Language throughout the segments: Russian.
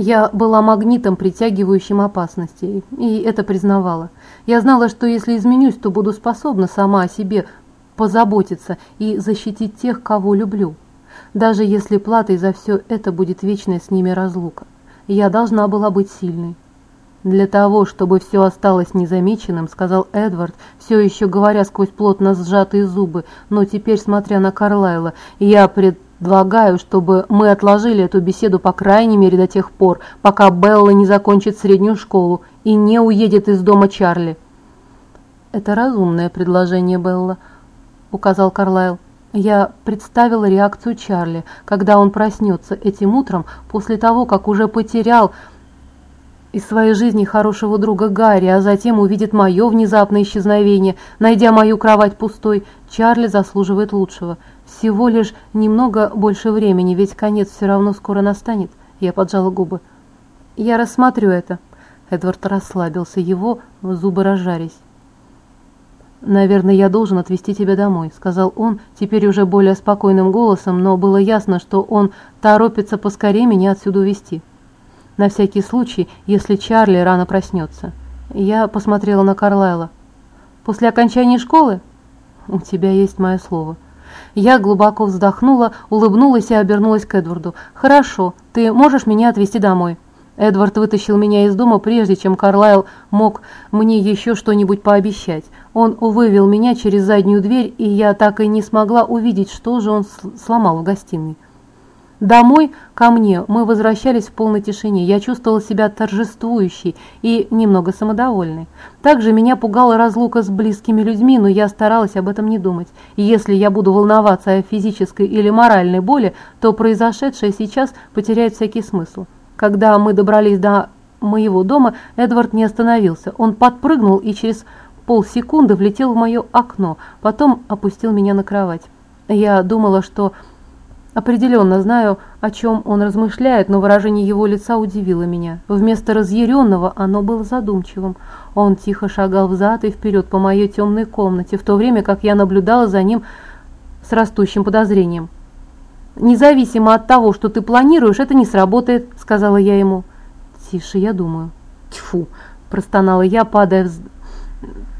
Я была магнитом, притягивающим опасности, и это признавала. Я знала, что если изменюсь, то буду способна сама о себе позаботиться и защитить тех, кого люблю. Даже если платой за все это будет вечная с ними разлука. Я должна была быть сильной. «Для того, чтобы все осталось незамеченным», — сказал Эдвард, все еще говоря сквозь плотно сжатые зубы, но теперь смотря на Карлайла, «я пред Предлагаю, чтобы мы отложили эту беседу по крайней мере до тех пор, пока Белла не закончит среднюю школу и не уедет из дома Чарли. Это разумное предложение, Белла, указал Карлайл. Я представила реакцию Чарли, когда он проснется этим утром после того, как уже потерял из своей жизни хорошего друга Гарри, а затем увидит мое внезапное исчезновение, найдя мою кровать пустой. Чарли заслуживает лучшего. Всего лишь немного больше времени, ведь конец все равно скоро настанет. Я поджала губы. Я рассмотрю это. Эдвард расслабился, его зубы разжарись. «Наверное, я должен отвезти тебя домой», — сказал он, теперь уже более спокойным голосом, но было ясно, что он торопится поскорее меня отсюда увезти. На всякий случай, если Чарли рано проснется. Я посмотрела на Карлайла. «После окончания школы?» «У тебя есть мое слово», я глубоко вздохнула, улыбнулась и обернулась к Эдварду. «Хорошо, ты можешь меня отвезти домой?» Эдвард вытащил меня из дома, прежде чем Карлайл мог мне еще что-нибудь пообещать. Он вывел меня через заднюю дверь, и я так и не смогла увидеть, что же он сломал в гостиной. Домой, ко мне, мы возвращались в полной тишине. Я чувствовала себя торжествующей и немного самодовольной. Также меня пугала разлука с близкими людьми, но я старалась об этом не думать. И если я буду волноваться о физической или моральной боли, то произошедшее сейчас потеряет всякий смысл. Когда мы добрались до моего дома, Эдвард не остановился. Он подпрыгнул и через полсекунды влетел в мое окно, потом опустил меня на кровать. Я думала, что Определенно знаю, о чем он размышляет, но выражение его лица удивило меня. Вместо разъяренного оно было задумчивым. Он тихо шагал взад и вперед по моей темной комнате, в то время как я наблюдала за ним с растущим подозрением. «Независимо от того, что ты планируешь, это не сработает», — сказала я ему. «Тише, я думаю». «Тьфу!» – простонала я, падая, вз...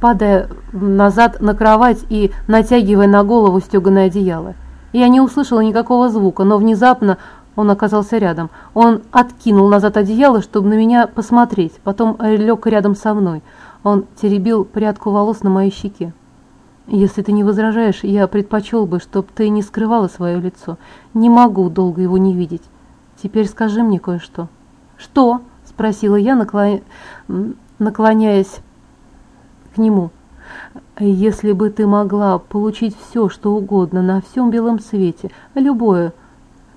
падая назад на кровать и натягивая на голову стеганое одеяло. Я не услышала никакого звука, но внезапно он оказался рядом. Он откинул назад одеяло, чтобы на меня посмотреть, потом лег рядом со мной. Он теребил прядку волос на моей щеке. «Если ты не возражаешь, я предпочел бы, чтобы ты не скрывала свое лицо. Не могу долго его не видеть. Теперь скажи мне кое-что». «Что?», – спросила я, наклоня... наклоняясь к нему. Если бы ты могла получить все, что угодно на всем белом свете, любое,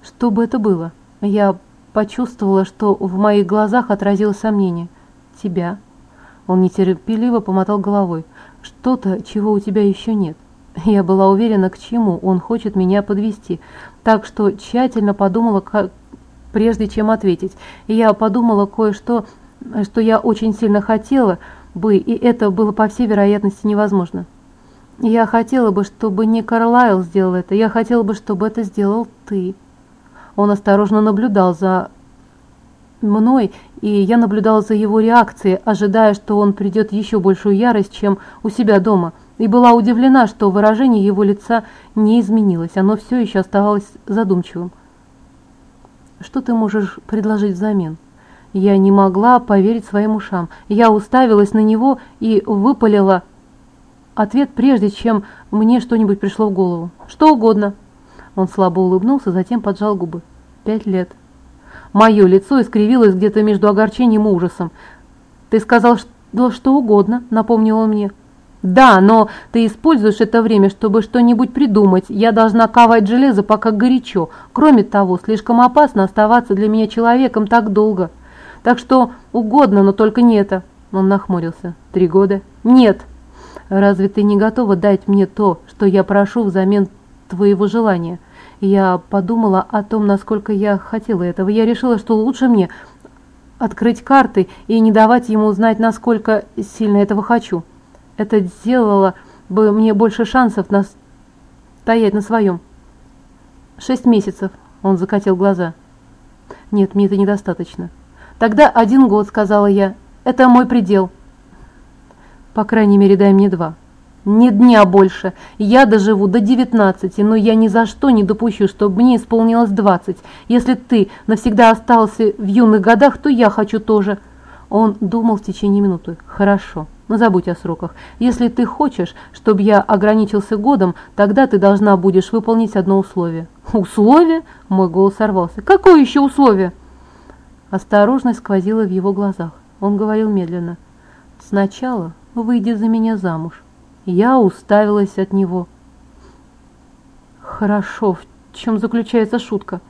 что бы это было? Я почувствовала, что в моих глазах отразилось сомнение. Тебя? Он нетерпеливо помотал головой. Что-то, чего у тебя еще нет. Я была уверена, к чему он хочет меня подвести, так что тщательно подумала, как, прежде чем ответить. Я подумала кое-что, что я очень сильно хотела – бы, и это было по всей вероятности невозможно. Я хотела бы, чтобы не Карлайл сделал это, я хотела бы, чтобы это сделал ты. Он осторожно наблюдал за мной, и я наблюдала за его реакцией, ожидая, что он придет еще большую ярость, чем у себя дома, и была удивлена, что выражение его лица не изменилось, оно все еще оставалось задумчивым. «Что ты можешь предложить взамен?» Я не могла поверить своим ушам. Я уставилась на него и выпалила ответ, прежде чем мне что-нибудь пришло в голову. «Что угодно». Он слабо улыбнулся, затем поджал губы. «Пять лет». Мое лицо искривилось где-то между огорчением и ужасом. «Ты сказал, что, что угодно», — напомнил он мне. «Да, но ты используешь это время, чтобы что-нибудь придумать. Я должна ковать железо, пока горячо. Кроме того, слишком опасно оставаться для меня человеком так долго». Так что угодно, но только не это. Он нахмурился. Три года? Нет. Разве ты не готова дать мне то, что я прошу взамен твоего желания? Я подумала о том, насколько я хотела этого. Я решила, что лучше мне открыть карты и не давать ему знать, насколько сильно этого хочу. Это сделало бы мне больше шансов стоять на своем. Шесть месяцев, он закатил глаза. Нет, мне это недостаточно. Тогда один год, сказала я. Это мой предел. По крайней мере, дай мне два. Ни дня больше. Я доживу до девятнадцати, но я ни за что не допущу, чтобы мне исполнилось двадцать. Если ты навсегда остался в юных годах, то я хочу тоже. Он думал в течение минуты. Хорошо, но забудь о сроках. Если ты хочешь, чтобы я ограничился годом, тогда ты должна будешь выполнить одно условие. Условие? Мой голос сорвался. Какое еще условие? Осторожность сквозила в его глазах. Он говорил медленно. Сначала выйди за меня замуж. Я уставилась от него. «Хорошо, в чем заключается шутка?»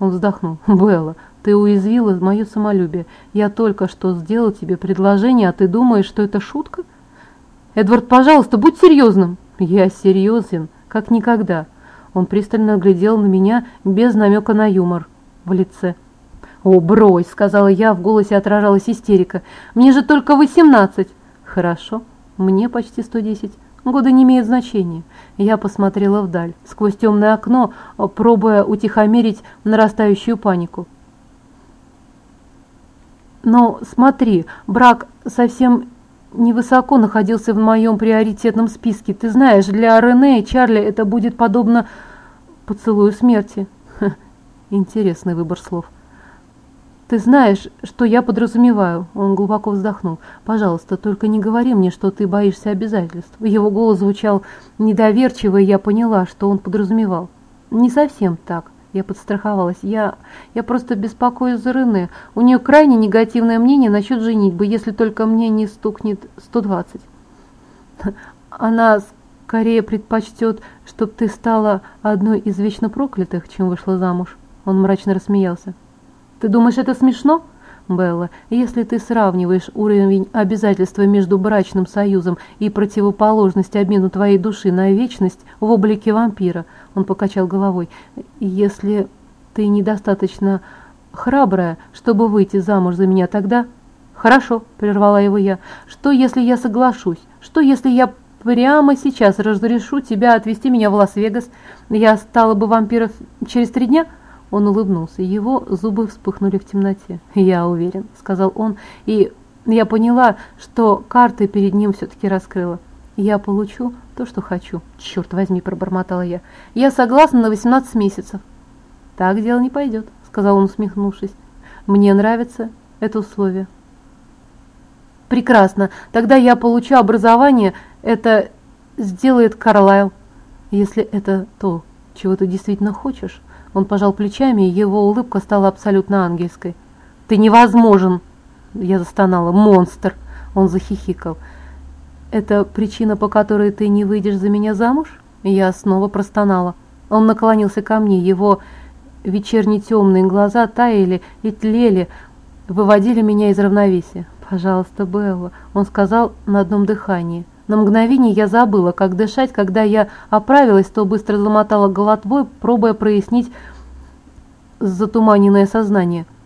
Он вздохнул. «Белла, ты уязвила мое самолюбие. Я только что сделал тебе предложение, а ты думаешь, что это шутка?» «Эдвард, пожалуйста, будь серьезным!» «Я серьезен, как никогда!» Он пристально глядел на меня без намека на юмор в лице. «О, брось!» — сказала я, в голосе отражалась истерика. «Мне же только восемнадцать!» «Хорошо, мне почти 110. Годы не имеют значения. Я посмотрела вдаль, сквозь темное окно, пробуя утихомирить нарастающую панику. Но смотри, брак совсем невысоко находился в моем приоритетном списке. Ты знаешь, для Рене и Чарли это будет подобно поцелую смерти. Интересный выбор слов. «Ты знаешь, что я подразумеваю?» Он глубоко вздохнул. «Пожалуйста, только не говори мне, что ты боишься обязательств». Его голос звучал недоверчиво, и я поняла, что он подразумевал. «Не совсем так». Я подстраховалась. Я, я просто беспокоюсь за Рене. У нее крайне негативное мнение насчет женитьбы, если только мне не стукнет 120. Она скорее предпочтет, чтобы ты стала одной из вечно проклятых, чем вышла замуж. Он мрачно рассмеялся. Ты думаешь, это смешно? Белла, если ты сравниваешь уровень обязательства между брачным союзом и противоположность обмену твоей души на вечность в облике вампира, он покачал головой, если ты недостаточно храбрая, чтобы выйти замуж за меня, тогда... Хорошо, прервала его я. Что, если я соглашусь? Что, если я прямо сейчас разрешу тебя отвезти меня в Лас-Вегас? Я стала бы вампиром через три дня? Он улыбнулся, его зубы вспыхнули в темноте. «Я уверен», — сказал он, и я поняла, что карты перед ним все-таки раскрыла. «Я получу то, что хочу». «Черт возьми», — пробормотала я. «Я согласна на 18 месяцев». «Так дело не пойдет», — сказал он, усмехнувшись. «Мне нравится это условие». «Прекрасно. Тогда я получу образование. Это сделает Карлайл. Если это то, чего ты действительно хочешь». Он пожал плечами, и его улыбка стала абсолютно ангельской. «Ты невозможен!» Я застонала. «Монстр!» Он захихикал. «Это причина, по которой ты не выйдешь за меня замуж?» Я снова простонала. Он наклонился ко мне, его вечерние темные глаза таяли и тлели, выводили меня из равновесия. «Пожалуйста, Белла», — он сказал на одном дыхании. На мгновение я забыла, как дышать, когда я оправилась, то быстро замотала головой, пробуя прояснить затуманенное сознание –